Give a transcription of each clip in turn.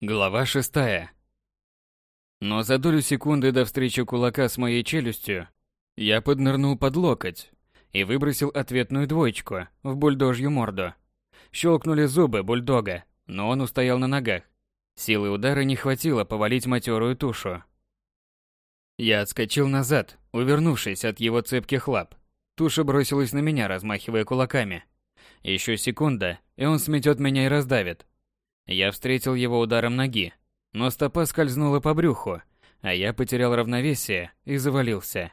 Глава шестая. Но за долю секунды до встречи кулака с моей челюстью я поднырнул под локоть и выбросил ответную двоечку в бульдожью морду. Щелкнули зубы бульдога, но он устоял на ногах. Силы удара не хватило повалить матерую тушу. Я отскочил назад, увернувшись от его цепких лап. Туша бросилась на меня, размахивая кулаками. Еще секунда, и он сметет меня и раздавит. Я встретил его ударом ноги, но стопа скользнула по брюху, а я потерял равновесие и завалился.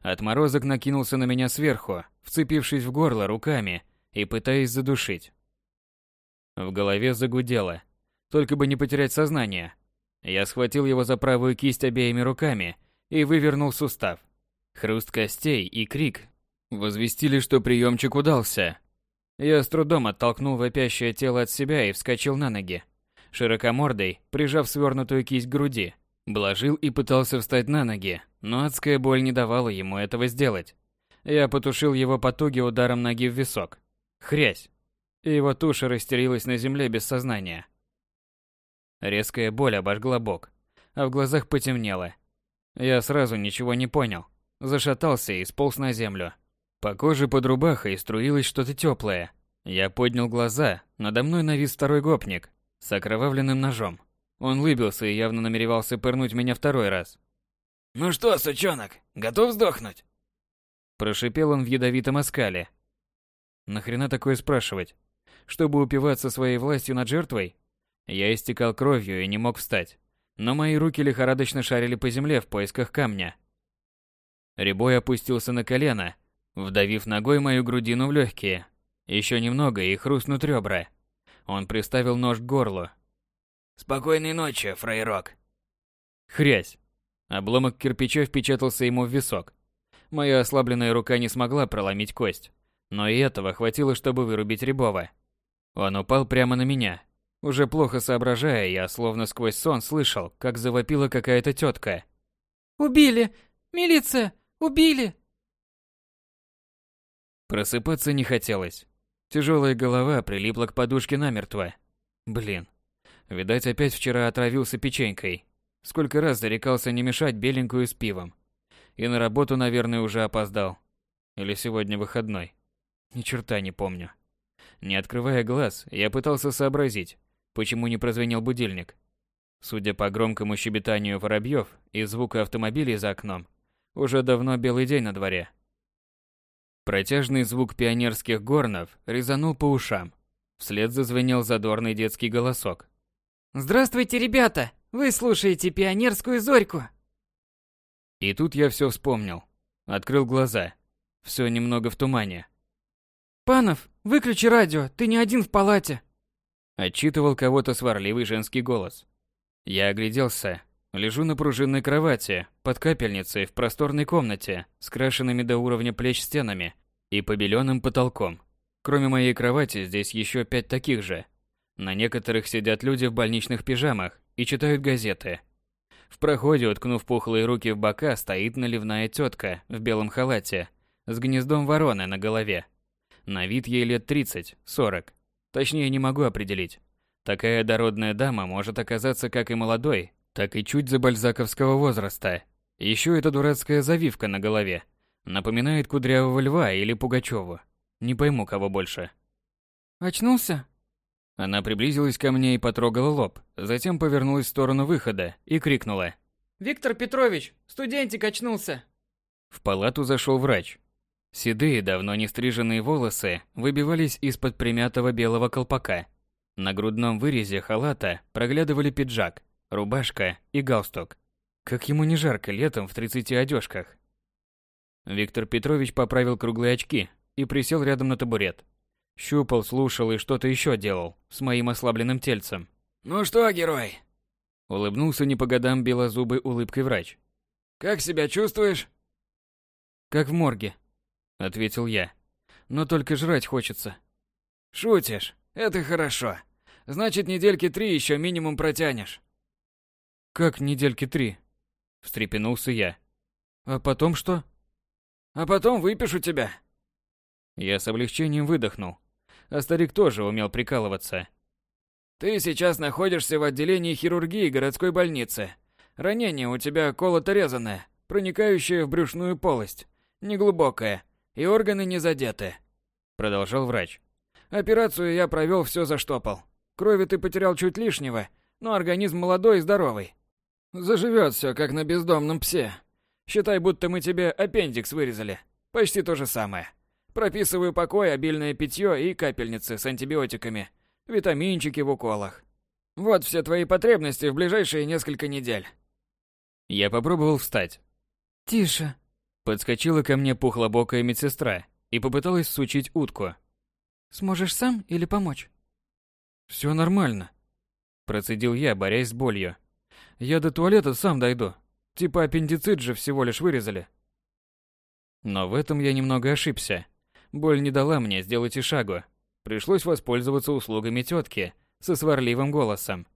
Отморозок накинулся на меня сверху, вцепившись в горло руками и пытаясь задушить. В голове загудело, только бы не потерять сознание. Я схватил его за правую кисть обеими руками и вывернул сустав. Хруст костей и крик возвестили, что приемчик удался, я с трудом оттолкнул вопящее тело от себя и вскочил на ноги. Широкомордой, прижав свернутую кисть к груди, блажил и пытался встать на ноги, но адская боль не давала ему этого сделать. Я потушил его потуги ударом ноги в висок. Хрясь! И его туша растерилась на земле без сознания. Резкая боль обожгла бок, а в глазах потемнело. Я сразу ничего не понял. Зашатался и сполз на землю. По коже под рубахой струилось что-то теплое. Я поднял глаза, надо мной навис второй гопник с окровавленным ножом. Он улыбился и явно намеревался пырнуть меня второй раз. «Ну что, сучонок, готов сдохнуть?» Прошипел он в ядовитом оскале. Нахрена такое спрашивать? Чтобы упиваться своей властью над жертвой? Я истекал кровью и не мог встать. Но мои руки лихорадочно шарили по земле в поисках камня. Рябой опустился на колено вдавив ногой мою грудину в легкие. Еще немного и хрустнут ребра. Он приставил нож к горлу. «Спокойной ночи, фрейрок!» Хрясь! Обломок кирпича впечатался ему в висок. Моя ослабленная рука не смогла проломить кость. Но и этого хватило, чтобы вырубить Рябова. Он упал прямо на меня. Уже плохо соображая, я словно сквозь сон слышал, как завопила какая-то тетка. «Убили! Милиция! Убили!» Просыпаться не хотелось. Тяжелая голова прилипла к подушке намертво. Блин. Видать, опять вчера отравился печенькой. Сколько раз зарекался не мешать беленькую с пивом. И на работу, наверное, уже опоздал. Или сегодня выходной. Ни черта не помню. Не открывая глаз, я пытался сообразить, почему не прозвенел будильник. Судя по громкому щебетанию воробьев и звуку автомобилей за окном, уже давно белый день на дворе. Протяжный звук пионерских горнов резанул по ушам. Вслед зазвенел задорный детский голосок. «Здравствуйте, ребята! Вы слушаете пионерскую зорьку!» И тут я все вспомнил. Открыл глаза. Все немного в тумане. «Панов, выключи радио, ты не один в палате!» Отчитывал кого-то сварливый женский голос. Я огляделся. Лежу на пружинной кровати, под капельницей в просторной комнате, с крашенными до уровня плеч стенами и побеленным потолком. Кроме моей кровати здесь еще пять таких же. На некоторых сидят люди в больничных пижамах и читают газеты. В проходе, уткнув пухлые руки в бока, стоит наливная тетка в белом халате с гнездом вороны на голове. На вид ей лет 30-40. Точнее, не могу определить. Такая дородная дама может оказаться как и молодой, так и чуть за бальзаковского возраста. Еще эта дурацкая завивка на голове. Напоминает кудрявого льва или Пугачеву. Не пойму, кого больше. «Очнулся?» Она приблизилась ко мне и потрогала лоб, затем повернулась в сторону выхода и крикнула. «Виктор Петрович, студентик очнулся!» В палату зашел врач. Седые, давно не стриженные волосы выбивались из-под примятого белого колпака. На грудном вырезе халата проглядывали пиджак, рубашка и галстук. Как ему не жарко летом в 30 одежках. Виктор Петрович поправил круглые очки и присел рядом на табурет. Щупал, слушал и что-то еще делал с моим ослабленным тельцем. «Ну что, герой?» Улыбнулся не по годам белозубой улыбкой врач. «Как себя чувствуешь?» «Как в морге», — ответил я. «Но только жрать хочется». «Шутишь? Это хорошо. Значит, недельки три еще минимум протянешь. Как недельки три? Встрепенулся я. А потом что? А потом выпишу тебя. Я с облегчением выдохнул. А старик тоже умел прикалываться. Ты сейчас находишься в отделении хирургии городской больницы. Ранение у тебя колото-резанное, проникающее в брюшную полость, неглубокое, и органы не задеты. Продолжал врач. Операцию я провел, все заштопал. Крови ты потерял чуть лишнего, но организм молодой и здоровый. Заживет все, как на бездомном псе. Считай, будто мы тебе аппендикс вырезали. Почти то же самое. Прописываю покой, обильное питье и капельницы с антибиотиками, витаминчики в уколах. Вот все твои потребности в ближайшие несколько недель. Я попробовал встать. Тише. Подскочила ко мне пухлобокая медсестра и попыталась сучить утку. Сможешь сам или помочь? Все нормально. Процедил я, борясь с болью. Я до туалета сам дойду. Типа аппендицит же всего лишь вырезали. Но в этом я немного ошибся. Боль не дала мне сделать и шагу. Пришлось воспользоваться услугами тетки со сварливым голосом.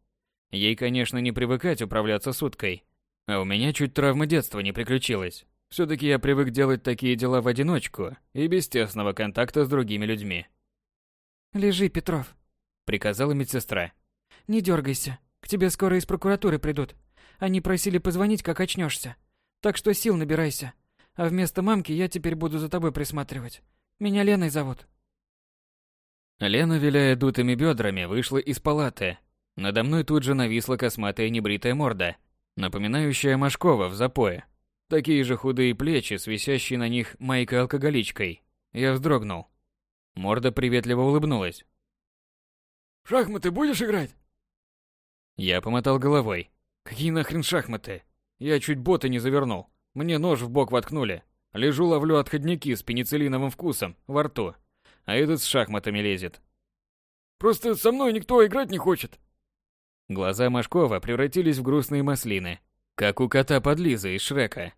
Ей, конечно, не привыкать управляться суткой. А у меня чуть травма детства не приключилась. Все-таки я привык делать такие дела в одиночку и без тесного контакта с другими людьми. «Лежи, Петров», — приказала медсестра. «Не дергайся, к тебе скоро из прокуратуры придут. Они просили позвонить, как очнешься. Так что сил набирайся. А вместо мамки я теперь буду за тобой присматривать. Меня Леной зовут. Лена, виляя дутыми бедрами, вышла из палаты. Надо мной тут же нависла косматая небритая морда, напоминающая Машкова в запое. Такие же худые плечи с висящей на них майкой-алкоголичкой. Я вздрогнул. Морда приветливо улыбнулась. «В шахматы будешь играть?» Я помотал головой. Какие нахрен шахматы? Я чуть боты не завернул. Мне нож в бок воткнули. Лежу, ловлю отходники с пенициллиновым вкусом во рту. А этот с шахматами лезет. Просто со мной никто играть не хочет. Глаза Машкова превратились в грустные маслины, как у кота под из Шрека.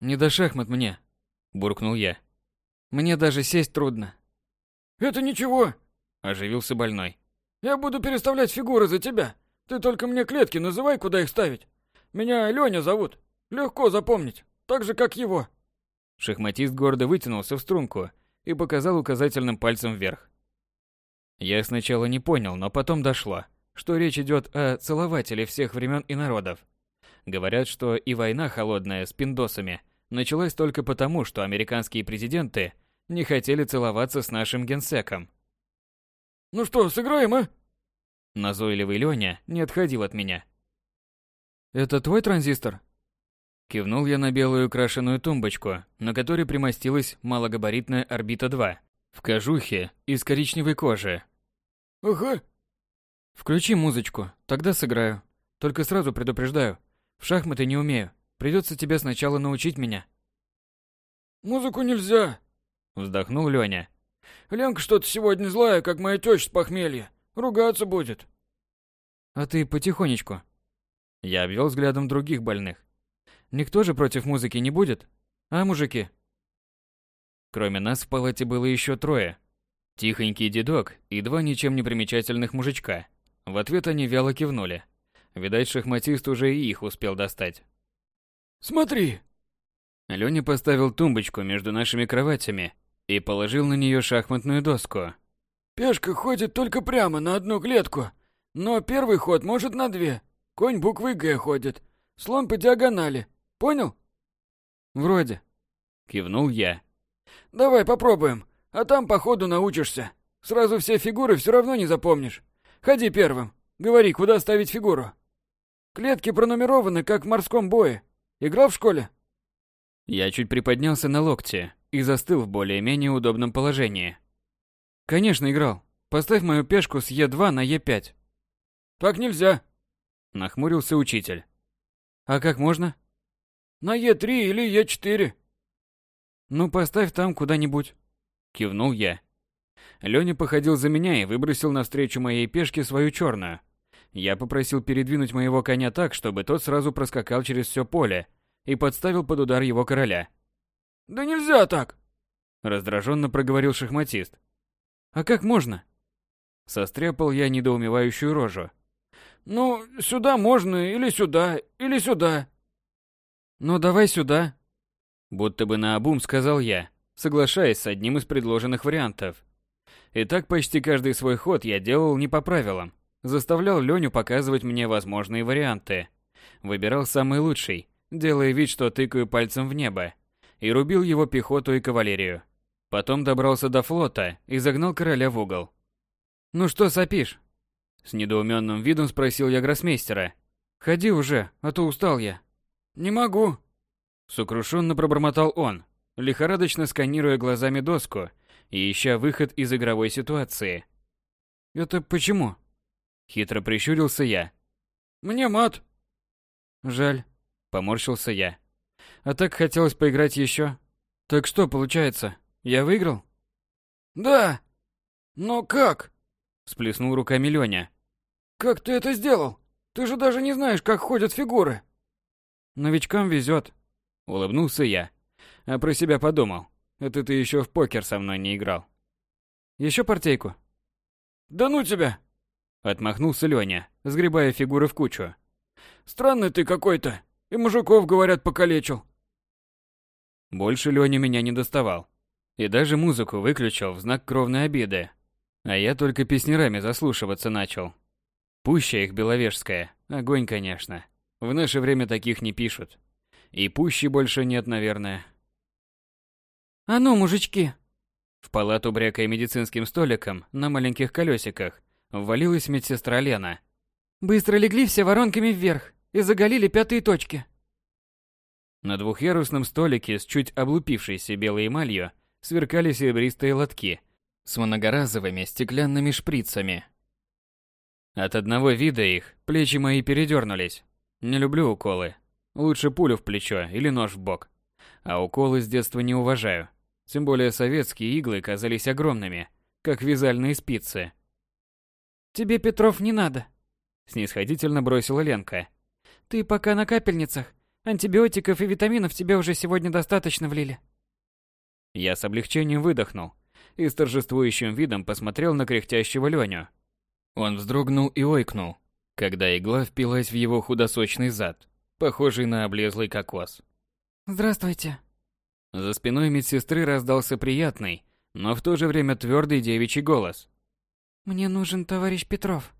«Не до шахмат мне», — буркнул я. «Мне даже сесть трудно». «Это ничего», — оживился больной. «Я буду переставлять фигуры за тебя. Ты только мне клетки называй, куда их ставить. Меня Лёня зовут. Легко запомнить, так же, как его. Шахматист гордо вытянулся в струнку и показал указательным пальцем вверх. Я сначала не понял, но потом дошло, что речь идет о целователе всех времен и народов. Говорят, что и война холодная с пиндосами началась только потому, что американские президенты не хотели целоваться с нашим генсеком. «Ну что, сыграем, а?» Назойливый Лёня не отходил от меня. «Это твой транзистор?» Кивнул я на белую украшенную тумбочку, на которой примостилась малогабаритная орбита-2 в кожухе из коричневой кожи. «Ага». «Включи музычку, тогда сыграю. Только сразу предупреждаю, в шахматы не умею. Придется тебе сначала научить меня». «Музыку нельзя», — вздохнул Лёня. «Ленка что-то сегодня злая, как моя тёща с похмелья. Ругаться будет. А ты потихонечку. Я обвел взглядом других больных. Никто же против музыки не будет? А, мужики? Кроме нас в палате было еще трое. Тихонький дедок и два ничем не примечательных мужичка. В ответ они вяло кивнули. Видать, шахматист уже и их успел достать. «Смотри!» Лёня поставил тумбочку между нашими кроватями и положил на нее шахматную доску. Пешка ходит только прямо на одну клетку, но первый ход может на две. Конь буквой «Г» ходит, слон по диагонали. Понял? Вроде. Кивнул я. Давай попробуем, а там по ходу научишься. Сразу все фигуры все равно не запомнишь. Ходи первым, говори, куда ставить фигуру. Клетки пронумерованы, как в морском бое. Играл в школе? Я чуть приподнялся на локте и застыл в более-менее удобном положении. Конечно, играл. Поставь мою пешку с Е2 на Е5. Так нельзя. Нахмурился учитель. А как можно? На Е3 или Е4. Ну, поставь там куда-нибудь. Кивнул я. Лёня походил за меня и выбросил навстречу моей пешке свою черную. Я попросил передвинуть моего коня так, чтобы тот сразу проскакал через все поле и подставил под удар его короля. «Да нельзя так!» Раздраженно проговорил шахматист. А как можно? Состряпал я недоумевающую рожу. Ну, сюда можно, или сюда, или сюда. Ну, давай сюда. Будто бы наобум сказал я, соглашаясь с одним из предложенных вариантов. И так почти каждый свой ход я делал не по правилам. Заставлял Леню показывать мне возможные варианты. Выбирал самый лучший, делая вид, что тыкаю пальцем в небо. И рубил его пехоту и кавалерию. Потом добрался до флота и загнал короля в угол. «Ну что сопишь?» С недоуменным видом спросил я гроссмейстера. «Ходи уже, а то устал я». «Не могу», — сокрушенно пробормотал он, лихорадочно сканируя глазами доску и ища выход из игровой ситуации. «Это почему?» Хитро прищурился я. «Мне мат». «Жаль», — поморщился я. «А так хотелось поиграть еще. Так что получается, я выиграл?» «Да. Но как?» — всплеснул руками Лёня. «Как ты это сделал? Ты же даже не знаешь, как ходят фигуры». «Новичкам везет», — улыбнулся я. А про себя подумал. Это ты еще в покер со мной не играл. Еще партейку? Да ну тебя! Отмахнулся Леня, сгребая фигуры в кучу. Странный ты какой-то. И мужиков, говорят, покалечил. Больше Леня меня не доставал. И даже музыку выключил в знак кровной обиды. А я только песнярами заслушиваться начал. Пуща их беловежская. Огонь, конечно. В наше время таких не пишут. И пущи больше нет, наверное. «А ну, мужички!» В палату, брякая медицинским столиком на маленьких колесиках, ввалилась медсестра Лена. «Быстро легли все воронками вверх и заголили пятые точки». На двухъярусном столике с чуть облупившейся белой эмалью сверкали серебристые лотки с многоразовыми стеклянными шприцами. От одного вида их плечи мои передернулись. Не люблю уколы. Лучше пулю в плечо или нож в бок. А уколы с детства не уважаю. Тем более советские иглы казались огромными, как вязальные спицы. «Тебе, Петров, не надо», — снисходительно бросила Ленка. «Ты пока на капельницах. Антибиотиков и витаминов тебе уже сегодня достаточно влили». Я с облегчением выдохнул и с торжествующим видом посмотрел на кряхтящего Леню. Он вздрогнул и ойкнул, когда игла впилась в его худосочный зад, похожий на облезлый кокос. «Здравствуйте», за спиной медсестры раздался приятный, но в то же время твердый девичий голос. «Мне нужен товарищ Петров».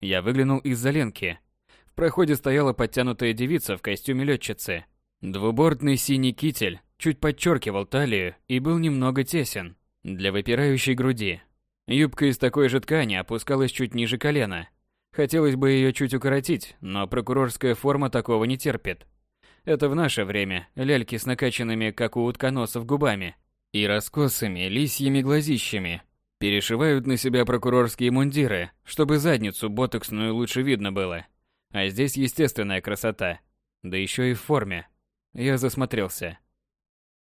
Я выглянул из-за ленки. В проходе стояла подтянутая девица в костюме летчицы. Двубортный синий китель чуть подчеркивал талию и был немного тесен для выпирающей груди. Юбка из такой же ткани опускалась чуть ниже колена. Хотелось бы ее чуть укоротить, но прокурорская форма такого не терпит. Это в наше время ляльки с накачанными, как у утконосов, губами и раскосыми лисьими глазищами перешивают на себя прокурорские мундиры, чтобы задницу ботоксную лучше видно было. А здесь естественная красота, да еще и в форме. Я засмотрелся.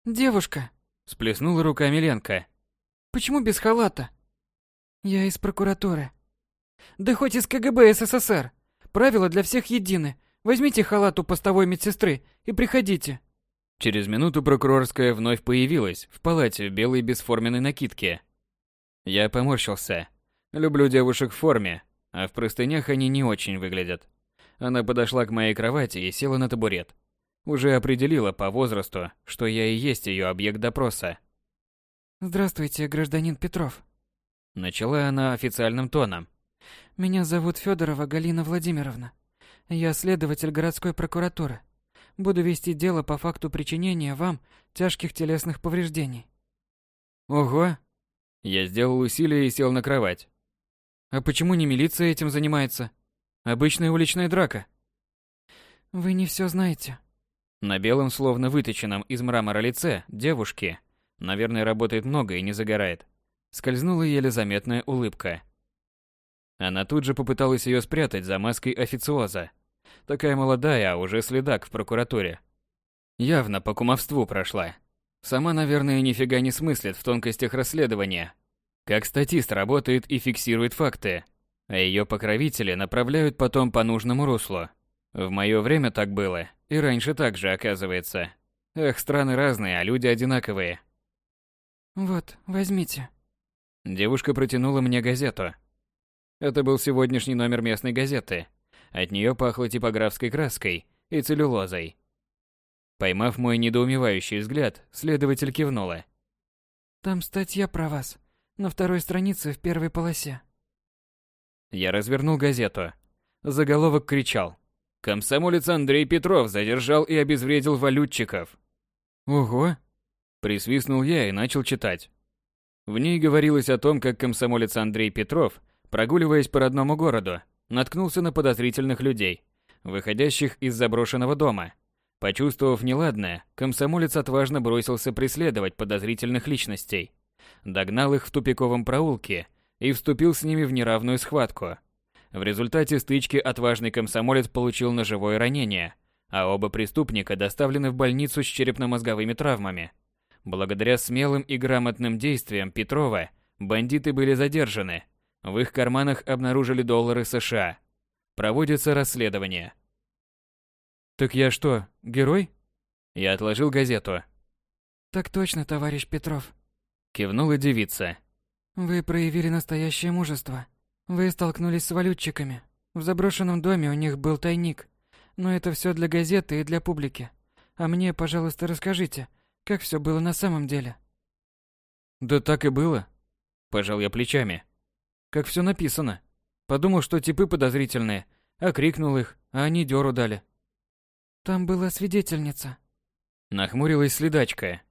«Девушка!» – сплеснула руками Ленка. «Почему без халата?» «Я из прокуратуры». «Да хоть из КГБ СССР. Правила для всех едины. Возьмите халат у постовой медсестры и приходите. Через минуту прокурорская вновь появилась в палате в белой бесформенной накидке. Я поморщился. Люблю девушек в форме, а в простынях они не очень выглядят. Она подошла к моей кровати и села на табурет. Уже определила по возрасту, что я и есть ее объект допроса. «Здравствуйте, гражданин Петров». Начала она официальным тоном. «Меня зовут Федорова Галина Владимировна. Я следователь городской прокуратуры. Буду вести дело по факту причинения вам тяжких телесных повреждений. Ого. Я сделал усилие и сел на кровать. А почему не милиция этим занимается? Обычная уличная драка. Вы не все знаете. На белом, словно выточенном из мрамора лице девушки, наверное, работает много и не загорает, скользнула еле заметная улыбка. Она тут же попыталась ее спрятать за маской официоза. Такая молодая, а уже следак в прокуратуре. Явно по кумовству прошла. Сама, наверное, нифига не смыслит в тонкостях расследования. Как статист работает и фиксирует факты, а ее покровители направляют потом по нужному руслу. В мое время так было, и раньше так же, оказывается. Эх, страны разные, а люди одинаковые. Вот, возьмите. Девушка протянула мне газету. Это был сегодняшний номер местной газеты. От нее пахло типографской краской и целлюлозой. Поймав мой недоумевающий взгляд, следователь кивнула. «Там статья про вас. На второй странице в первой полосе». Я развернул газету. Заголовок кричал. Комсомолец Андрей Петров задержал и обезвредил валютчиков. Ого! Присвистнул я и начал читать. В ней говорилось о том, как комсомолец Андрей Петров, прогуливаясь по родному городу, наткнулся на подозрительных людей, выходящих из заброшенного дома. Почувствовав неладное, комсомолец отважно бросился преследовать подозрительных личностей. Догнал их в тупиковом проулке и вступил с ними в неравную схватку. В результате стычки отважный комсомолец получил ножевое ранение, а оба преступника доставлены в больницу с черепно-мозговыми травмами. Благодаря смелым и грамотным действиям Петрова, бандиты были задержаны. В их карманах обнаружили доллары США. Проводится расследование. Так я что, герой? Я отложил газету. Так точно, товарищ Петров. Кивнула девица. Вы проявили настоящее мужество. Вы столкнулись с валютчиками. В заброшенном доме у них был тайник. Но это все для газеты и для публики. А мне, пожалуйста, расскажите, как все было на самом деле? Да так и было. Пожал я плечами. Как все написано. Подумал, что типы подозрительные, окрикнул их, а они дёру дали. Там была свидетельница. Нахмурилась следачка.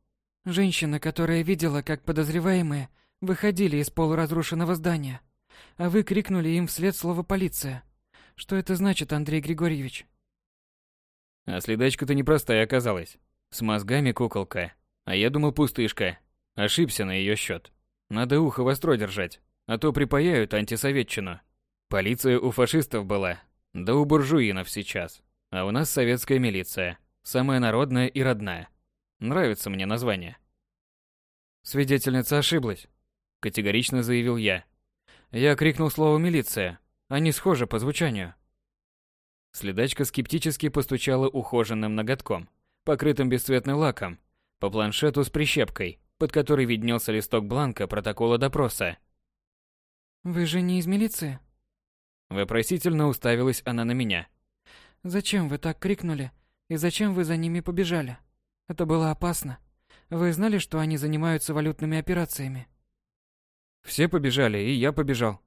Женщина, которая видела, как подозреваемые выходили из полуразрушенного здания. А вы крикнули им вслед слово «полиция». Что это значит, Андрей Григорьевич? А следачка-то непростая оказалась. С мозгами куколка. А я думал пустышка. Ошибся на ее счет. Надо ухо востро держать, а то припаяют антисоветчину. Полиция у фашистов была, да у буржуинов сейчас. А у нас советская милиция. Самая народная и родная. Нравится мне название. Свидетельница ошиблась, категорично заявил я. Я крикнул слово «милиция». Они схожи по звучанию. Следачка скептически постучала ухоженным ноготком покрытым бесцветным лаком, по планшету с прищепкой, под которой виднелся листок бланка протокола допроса. «Вы же не из милиции?» Вопросительно уставилась она на меня. «Зачем вы так крикнули? И зачем вы за ними побежали? Это было опасно. Вы знали, что они занимаются валютными операциями?» «Все побежали, и я побежал».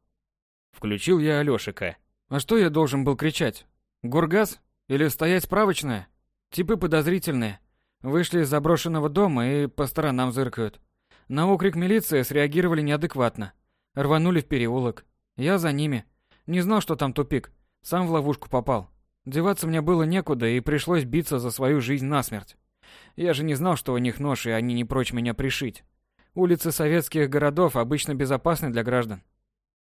Включил я Алёшика. «А что я должен был кричать? Гургаз? Или стоять справочная?» Типы подозрительные. Вышли из заброшенного дома и по сторонам зыркают. На окрик милиции среагировали неадекватно. Рванули в переулок. Я за ними. Не знал, что там тупик. Сам в ловушку попал. Деваться мне было некуда, и пришлось биться за свою жизнь насмерть. Я же не знал, что у них нож, и они не прочь меня пришить. Улицы советских городов обычно безопасны для граждан.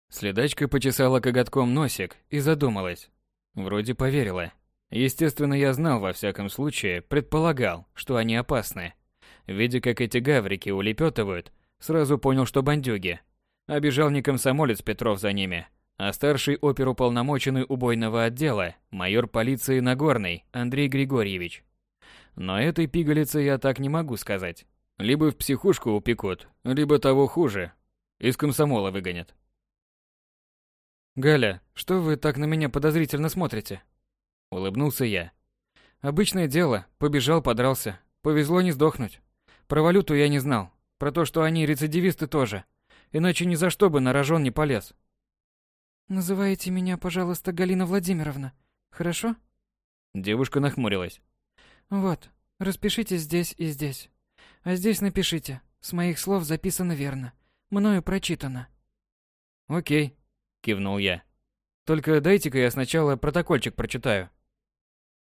Следачка почесала коготком носик и задумалась. Вроде поверила. Естественно, я знал во всяком случае, предполагал, что они опасны. Видя, как эти гаврики улепетывают, сразу понял, что бандюги. Обежал не комсомолец Петров за ними, а старший оперуполномоченный убойного отдела, майор полиции Нагорный Андрей Григорьевич. Но этой пигалице я так не могу сказать. Либо в психушку упекут, либо того хуже. Из комсомола выгонят. «Галя, что вы так на меня подозрительно смотрите?» Улыбнулся я. Обычное дело. Побежал, подрался. Повезло не сдохнуть. Про валюту я не знал. Про то, что они рецидивисты тоже. Иначе ни за что бы на рожон не полез. Называйте меня, пожалуйста, Галина Владимировна. Хорошо? Девушка нахмурилась. Вот, распишите здесь и здесь. А здесь напишите. С моих слов записано верно. Мною прочитано. Окей, кивнул я. Только дайте-ка я сначала протокольчик прочитаю.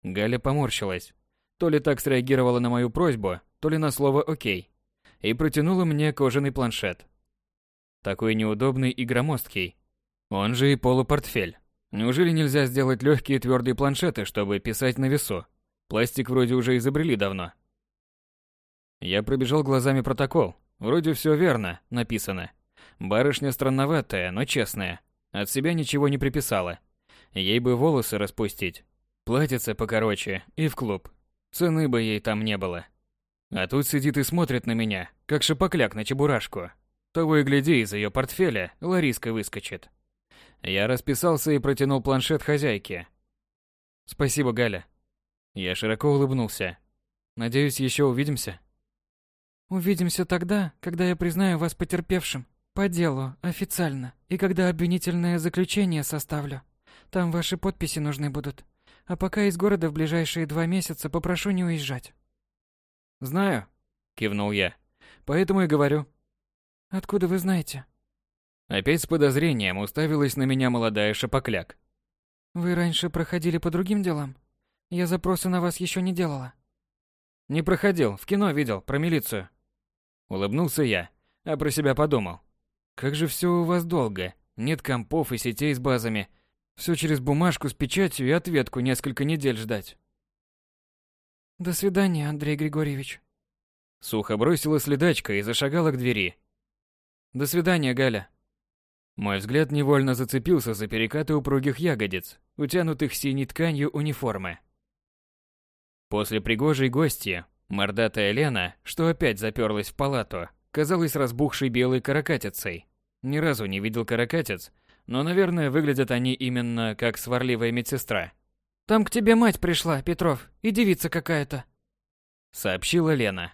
Галя поморщилась. То ли так среагировала на мою просьбу, то ли на слово «Окей». И протянула мне кожаный планшет. Такой неудобный и громоздкий. Он же и полупортфель. Неужели нельзя сделать легкие твердые планшеты, чтобы писать на весу? Пластик вроде уже изобрели давно. Я пробежал глазами протокол. Вроде все верно, написано. Барышня странноватая, но честная. От себя ничего не приписала. Ей бы волосы распустить, Платьице покороче и в клуб. Цены бы ей там не было. А тут сидит и смотрит на меня, как шипокляк на чебурашку. Того и гляди, из ее портфеля Лариска выскочит. Я расписался и протянул планшет хозяйке. «Спасибо, Галя». Я широко улыбнулся. «Надеюсь, еще увидимся?» «Увидимся тогда, когда я признаю вас потерпевшим, По делу, официально. И когда обвинительное заключение составлю. Там ваши подписи нужны будут. А пока из города в ближайшие два месяца попрошу не уезжать. Знаю, кивнул я. Поэтому и говорю. Откуда вы знаете? Опять с подозрением уставилась на меня молодая шапокляк. Вы раньше проходили по другим делам? Я запросы на вас еще не делала. Не проходил, в кино видел, про милицию. Улыбнулся я, а про себя подумал. Как же все у вас долго. Нет компов и сетей с базами. Все через бумажку с печатью и ответку несколько недель ждать. До свидания, Андрей Григорьевич. Сухо бросила следачка и зашагала к двери. До свидания, Галя. Мой взгляд невольно зацепился за перекаты упругих ягодиц, утянутых синей тканью униформы. После пригожей гости, мордатая Лена, что опять заперлась в палату, казалась разбухшей белой каракатицей. Ни разу не видел каракатиц, но, наверное, выглядят они именно как сварливая медсестра. «Там к тебе мать пришла, Петров, и девица какая-то», — сообщила Лена.